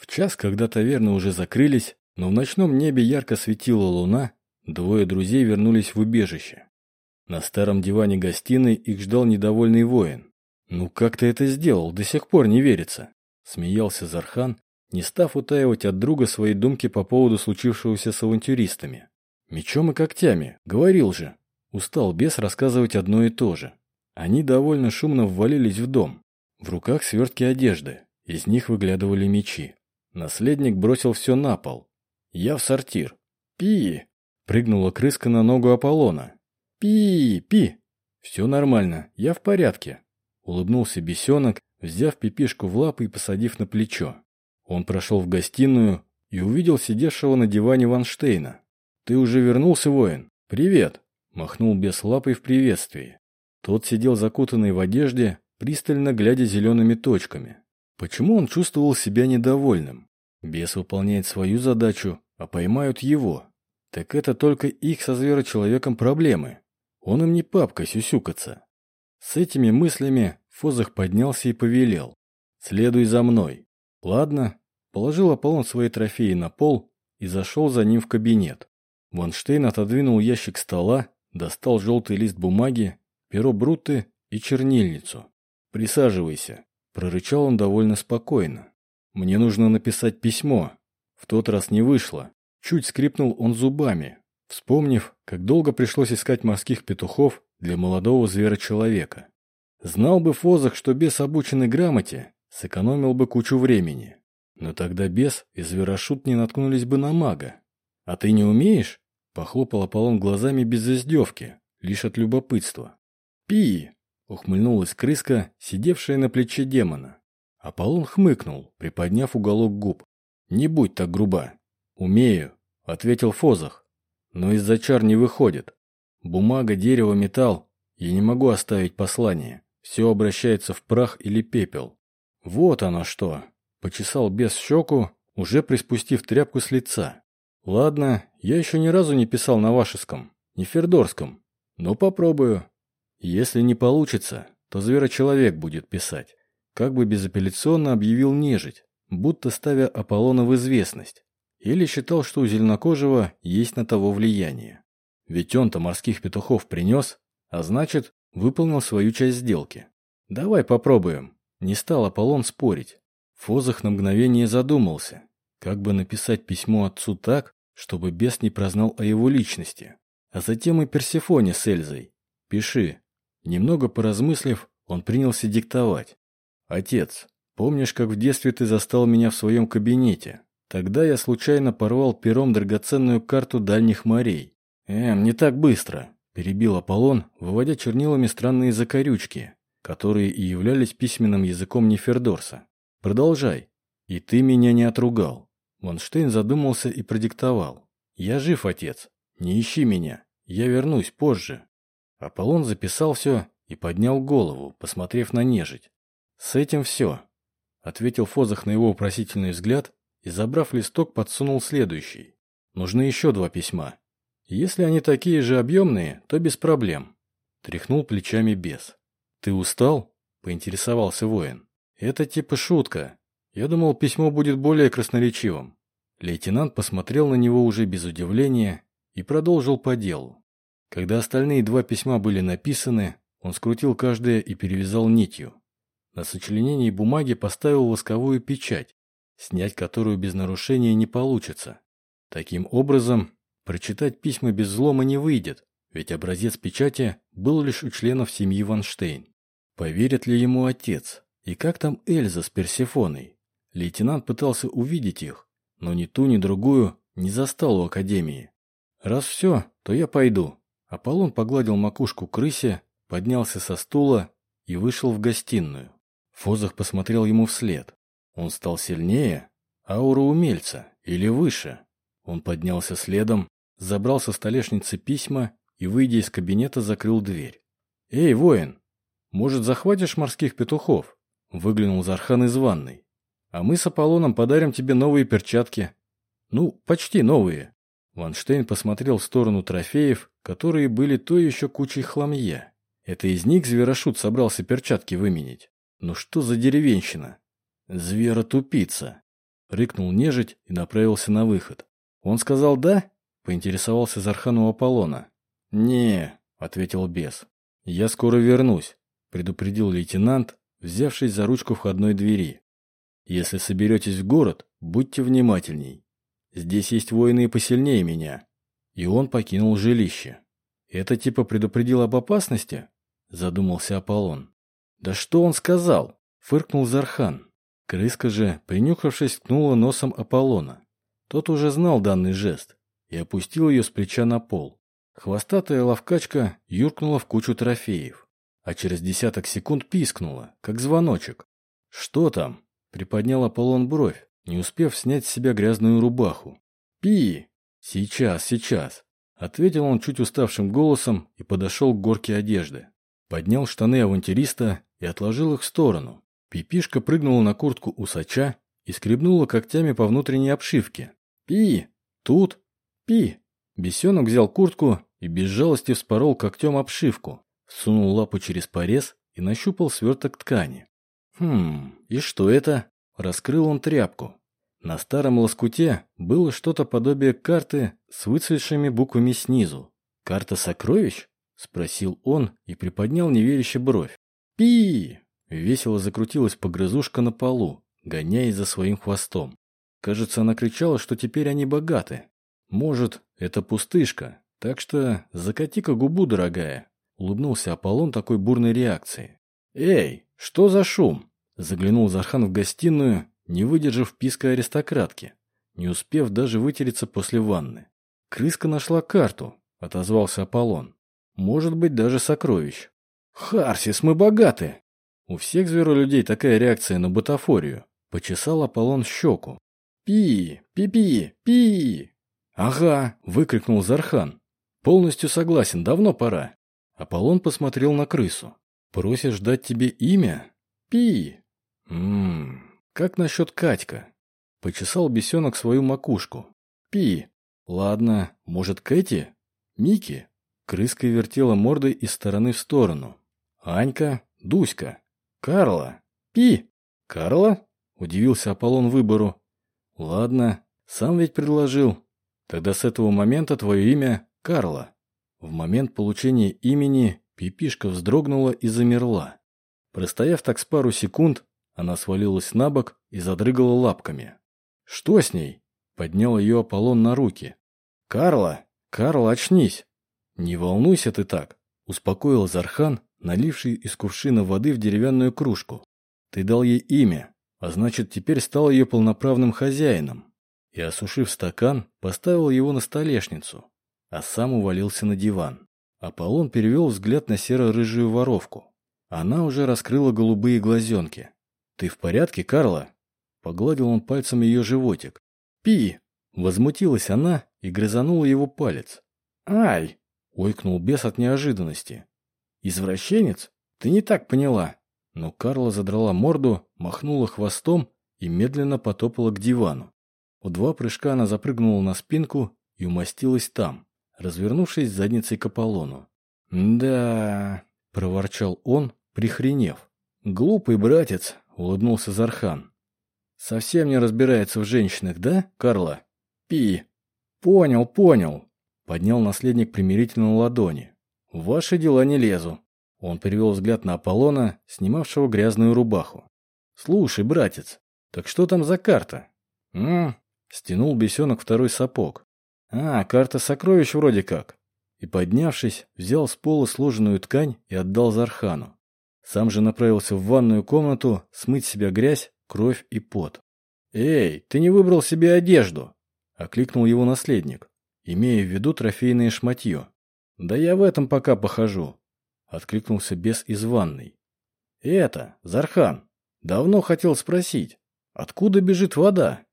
В час, когда таверны уже закрылись, но в ночном небе ярко светила луна, двое друзей вернулись в убежище. На старом диване гостиной их ждал недовольный воин. «Ну как ты это сделал? До сих пор не верится!» Смеялся Зархан, не став утаивать от друга свои думки по поводу случившегося с авантюристами. «Мечом и когтями, говорил же!» Устал бес рассказывать одно и то же. Они довольно шумно ввалились в дом. В руках свертки одежды, из них выглядывали мечи. Наследник бросил все на пол. «Я в сортир». «Пи!» — прыгнула крыска на ногу Аполлона. «Пи! Пи!» «Все нормально, я в порядке», — улыбнулся бесенок, взяв пипишку в лапы и посадив на плечо. Он прошел в гостиную и увидел сидевшего на диване Ванштейна. «Ты уже вернулся, воин? Привет!» — махнул бес лапой в приветствии. Тот сидел закутанный в одежде, пристально глядя зелеными точками. Почему он чувствовал себя недовольным? Бес выполняет свою задачу, а поймают его. Так это только их со зверочеловеком проблемы. Он им не папка сюсюкаться. С этими мыслями Фозах поднялся и повелел. «Следуй за мной». «Ладно». Положил Аполлон свои трофеи на пол и зашел за ним в кабинет. Ванштейн отодвинул ящик стола, достал желтый лист бумаги, перо Бруты и чернильницу. «Присаживайся», – прорычал он довольно спокойно. «Мне нужно написать письмо. В тот раз не вышло». Чуть скрипнул он зубами, вспомнив, как долго пришлось искать морских петухов для молодого звера-человека. Знал бы Фозах, что бес обученной грамоте, сэкономил бы кучу времени. Но тогда бес и зверошут не наткнулись бы на мага. «А ты не умеешь?» – похлопал Аполлон глазами без издевки, лишь от любопытства. «Пи!» Ухмыльнулась крыска, сидевшая на плече демона. Аполлон хмыкнул, приподняв уголок губ. «Не будь так груба». «Умею», — ответил Фозах. «Но из-за чар не выходит. Бумага, дерево, металл. Я не могу оставить послание. Все обращается в прах или пепел». «Вот оно что!» — почесал бес щеку, уже приспустив тряпку с лица. «Ладно, я еще ни разу не писал на вашеском, не фердорском. Но попробую. Если не получится, то зверочеловек будет писать. Как бы безапелляционно объявил нежить, будто ставя Аполлона в известность. Или считал, что у зеленокожего есть на того влияние. Ведь он-то морских петухов принес, а значит, выполнил свою часть сделки. Давай попробуем. Не стал Аполлон спорить. Фозах на мгновение задумался, как бы написать письмо отцу так, чтобы бес не прознал о его личности. А затем и Персефоне с Эльзой. Пиши, Немного поразмыслив, он принялся диктовать. «Отец, помнишь, как в детстве ты застал меня в своем кабинете? Тогда я случайно порвал пером драгоценную карту дальних морей». «Эм, не так быстро», – перебил Аполлон, выводя чернилами странные закорючки, которые и являлись письменным языком Нефердорса. «Продолжай. И ты меня не отругал». Ванштейн задумался и продиктовал. «Я жив, отец. Не ищи меня. Я вернусь позже». Аполлон записал все и поднял голову, посмотрев на нежить. «С этим все», — ответил Фозах на его вопросительный взгляд и, забрав листок, подсунул следующий. «Нужны еще два письма. Если они такие же объемные, то без проблем», — тряхнул плечами бес. «Ты устал?» — поинтересовался воин. «Это типа шутка. Я думал, письмо будет более красноречивым». Лейтенант посмотрел на него уже без удивления и продолжил по делу. Когда остальные два письма были написаны, он скрутил каждое и перевязал нитью. На сочленении бумаги поставил восковую печать, снять которую без нарушения не получится. Таким образом, прочитать письма без взлома не выйдет, ведь образец печати был лишь у членов семьи Ванштейн. Поверит ли ему отец? И как там Эльза с Персефоной? Лейтенант пытался увидеть их, но ни ту, ни другую не застал у Академии. «Раз все, то я пойду», Аполлон погладил макушку крысе, поднялся со стула и вышел в гостиную. Фозах посмотрел ему вслед. Он стал сильнее? Аура умельца или выше? Он поднялся следом, забрал со столешницы письма и, выйдя из кабинета, закрыл дверь. «Эй, воин, может, захватишь морских петухов?» Выглянул Зархан из ванной. «А мы с Аполлоном подарим тебе новые перчатки». «Ну, почти новые. Ванштейн посмотрел в сторону трофеев, которые были то еще кучей хламья. Это из них зверошут собрался перчатки выменить. Ну что за деревенщина? Зверотупица. Рыкнул нежить и направился на выход. «Он сказал «да»?» — поинтересовался Зархан у Аполлона. «Не», — ответил бес. «Я скоро вернусь», — предупредил лейтенант, взявшись за ручку входной двери. «Если соберетесь в город, будьте внимательней. Здесь есть воины и посильнее меня». И он покинул жилище. «Это типа предупредил об опасности?» — задумался Аполлон. «Да что он сказал?» — фыркнул Зархан. Крыска же, принюхавшись, ткнула носом Аполлона. Тот уже знал данный жест и опустил ее с плеча на пол. Хвостатая ловкачка юркнула в кучу трофеев, а через десяток секунд пискнула, как звоночек. «Что там?» — приподнял Аполлон бровь, не успев снять с себя грязную рубаху. «Пи!» «Сейчас, сейчас!» — ответил он чуть уставшим голосом и подошел к горке одежды. Поднял штаны авантюриста и отложил их в сторону. Пипишка прыгнула на куртку усача и скребнула когтями по внутренней обшивке. «Пи! Тут! Пи!» Бесенок взял куртку и без жалости вспорол когтем обшивку, сунул лапу через порез и нащупал сверток ткани. «Хм, и что это?» Раскрыл он тряпку. На старом лоскуте было что-то подобие карты с выцветшими буквами снизу. «Карта сокровищ?» — спросил он и приподнял неверяще бровь. «Пи!» — весело закрутилась погрызушка на полу, гоняясь за своим хвостом. Кажется, она кричала, что теперь они богаты. Может, это пустышка, так что закати-ка губу, дорогая. Улыбнулся Аполлон такой бурной реакции. «Эй, что за шум?» Заглянул Зархан в гостиную не выдержав писка аристократки, не успев даже вытереться после ванны. «Крыска нашла карту», — отозвался Аполлон. «Может быть, даже сокровищ». «Харсис, мы богаты!» У всех зверолюдей такая реакция на бутафорию. Почесал Аполлон щеку. «Пи! Пи-пи! Пи!» «Ага!» — выкрикнул Зархан. «Полностью согласен, давно пора». Аполлон посмотрел на крысу. «Просишь дать тебе имя? Пи!» «Ммм, как насчет Катька? Почесал бесенок свою макушку. Пи. Ладно, может, Кэти? Мики? Крыска вертела мордой из стороны в сторону. Анька? Дуська? Карла? Пи. Карла? Удивился Аполлон выбору. Ладно, сам ведь предложил. Тогда с этого момента твое имя Карла. В момент получения имени Пипишка вздрогнула и замерла. Простояв так с пару секунд, она свалилась на бок и задрыгала лапками. «Что с ней?» Поднял ее Аполлон на руки. «Карла! Карла, очнись!» «Не волнуйся ты так!» Успокоил Зархан, наливший из кувшина воды в деревянную кружку. «Ты дал ей имя, а значит, теперь стал ее полноправным хозяином». И, осушив стакан, поставил его на столешницу, а сам увалился на диван. Аполлон перевел взгляд на серо-рыжую воровку. Она уже раскрыла голубые глазенки. «Ты в порядке, Карла?» Погладил он пальцем ее животик. «Пи!» Возмутилась она и грызанула его палец. «Ай!» Ойкнул бес от неожиданности. «Извращенец? Ты не так поняла!» Но Карла задрала морду, махнула хвостом и медленно потопала к дивану. У два прыжка она запрыгнула на спинку и умостилась там, развернувшись задницей к Аполлону. «Да...» — проворчал он, прихренев. «Глупый братец, улыбнулся Зархан. Совсем не разбирается в женщинах, да, Карла? Пи. Понял, понял. Поднял наследник примирительно ладони. В ваши дела не лезу. Он перевел взгляд на Аполлона, снимавшего грязную рубаху. Слушай, братец, так что там за карта? М? Стянул бесенок второй сапог. А, карта сокровищ вроде как. И, поднявшись, взял с пола сложенную ткань и отдал Зархану. Сам же направился в ванную комнату смыть себя грязь, кровь и пот. «Эй, ты не выбрал себе одежду!» — окликнул его наследник, имея в виду трофейное шматье. «Да я в этом пока похожу», — откликнулся бес из ванной. «Это, Зархан, давно хотел спросить, откуда бежит вода?»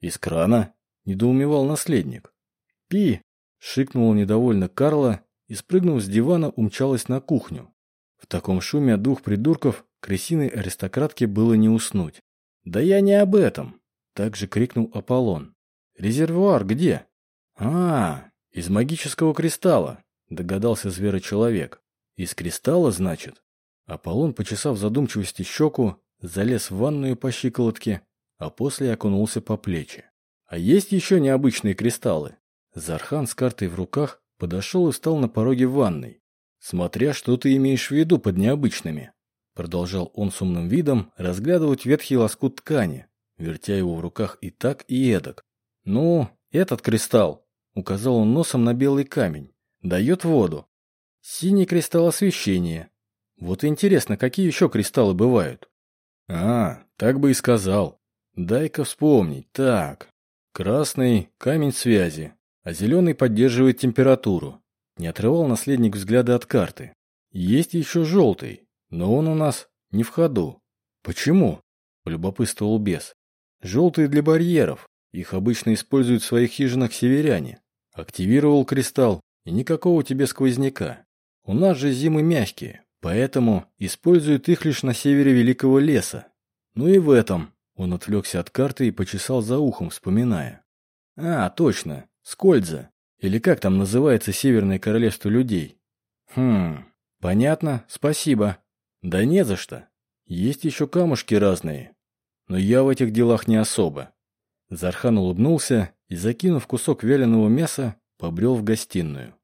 «Из крана», — недоумевал наследник. «Пи!» — шикнула недовольно Карла и, спрыгнув с дивана, умчалась на кухню. В таком шуме двух придурков крысиной аристократке было не уснуть. «Да я не об этом!» — также крикнул Аполлон. «Резервуар где?» «А, из магического кристалла», — догадался зверочеловек. «Из кристалла, значит?» Аполлон, почесав задумчивости щеку, залез в ванную по щиколотке, а после окунулся по плечи. А есть еще необычные кристаллы? Зархан с картой в руках подошел и встал на пороге ванной. Смотря что ты имеешь в виду под необычными. Продолжал он с умным видом разглядывать ветхий лоскут ткани, вертя его в руках и так, и эдак. Ну, этот кристалл, указал он носом на белый камень, дает воду. Синий кристалл освещения. Вот интересно, какие еще кристаллы бывают? А, так бы и сказал. Дай-ка вспомнить. Так, красный – камень связи, а зеленый поддерживает температуру. Не отрывал наследник взгляда от карты. Есть еще желтый, но он у нас не в ходу. Почему? Полюбопытствовал бес. Желтые для барьеров. Их обычно используют в своих хижинах северяне. Активировал кристалл, и никакого тебе сквозняка. У нас же зимы мягкие, поэтому используют их лишь на севере Великого леса. Ну и в этом. Он отвлекся от карты и почесал за ухом, вспоминая. А, точно, Скольза. Или как там называется Северное Королевство людей? Хм, понятно, спасибо. Да не за что. Есть еще камушки разные. Но я в этих делах не особо. Зархан улыбнулся и, закинув кусок вяленого мяса, побрел в гостиную.